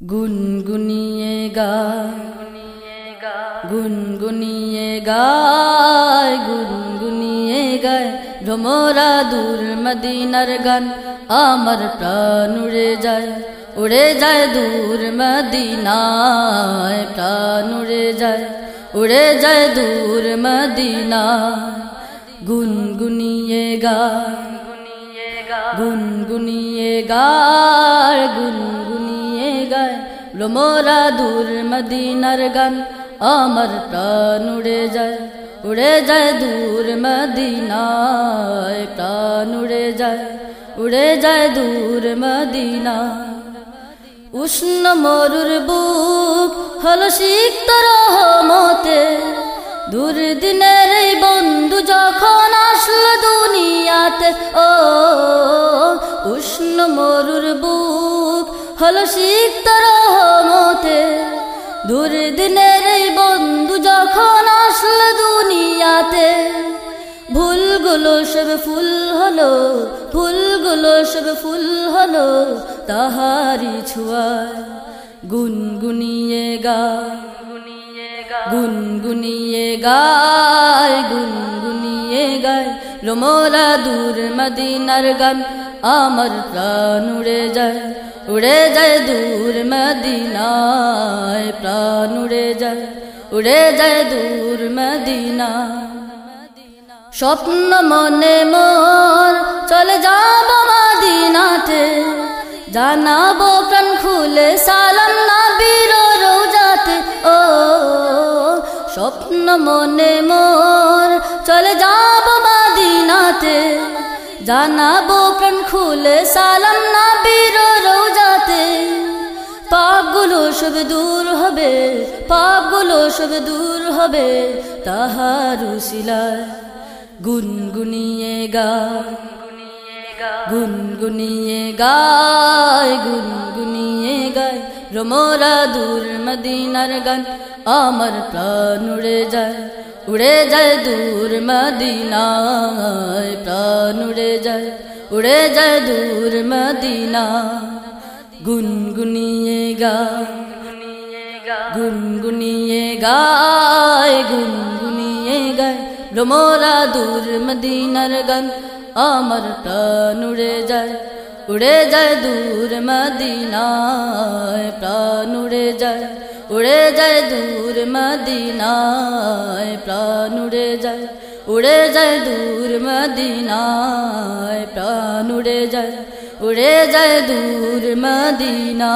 গুনগুনিয়ে গায় গুনগুনিয়ে গায় গুনগুনিয়ে গায়। ভ্রমরা দূর মদিনার গান আমার প্রাণ উড়ে যায় উড়ে যায় দূর মদিনায়। প্রাণ উড়ে যায় উড়ে যায় দূর মদিনা গুনগুনিয়ে গায়, গুনগুনিয়ে গুনগুনিয়ে ভ্রমরা দূর মদিনার গান, আমার প্রাণ উড়ে যায় উড়ে যায় দূর মদিনায়, প্রাণ উড়ে যায় উড়ে যায় দূর মদিনা উষ্ণ মরুর বুক হল সিক্ত রহমতে, দূর দিনের এই বন্ধু যখন আসলো দুনিয়াতে, ও উষ্ণ মরুর বুক হল সিক্ত রহমতে। দূর দিনের এই বন্ধু যখন আসলো দুনিয়াতে, ভুলগুলো সব ফুল হলো ফুলগুলো সব ফুল হলো তাহারি ছোঁয়ায়। গুনগুনিয়ে গায় গুনগুনিয়ে গায় গুনগুনিয়ে গায়। রোমরা দূর মদিনার গান আমার প্রাণ উড়ে যায় উড়ে যায় দূর মদিনায়, প্রাণ উড়ে যায় উড়ে যায় দূর মদিনা স্বপ্ন মনে মোর, চলে যাব মদিনাতে, জানাব প্রাণ খুলে সালাম না বীর রোজাতে ও, স্বপ্ন মনে মোর, চলে যাব মদিনাতে জানাব প্রাণ খুলে, সালাম না বীর রোজাতে। পাপগুলো সব দূর হবে, পাপগুলো সব দূর হবে, তাহারু শিলায় গুনগুনিয়ে গা। গুনগুনিয়ে গায় গুনগুনিয়ে গায়। রোমরা দূর মদিনার গান আমার প্রাণ উড়ে যায় উড়ে যায় দূর মদিনায়। প্রাণ উড়ে যায় উড়ে যায় দূর মদিনা গুনগুনিয়ে গায় গুনগুনিয়ে গায় গুনগুনিয়ে গায়। ভ্রমরা দূর মদিনার গান আমার প্রাণ উড়ে যায় উড়ে যায় দূর মদিনায়। প্রাণ উড়ে যায় উড়ে যায় দূর মদিনায়, প্রাণ উড়ে যায় উড়ে যায় দূর মদিনায়, প্রাণ উড়ে যায় উড়ে যায় দূর মদিনা।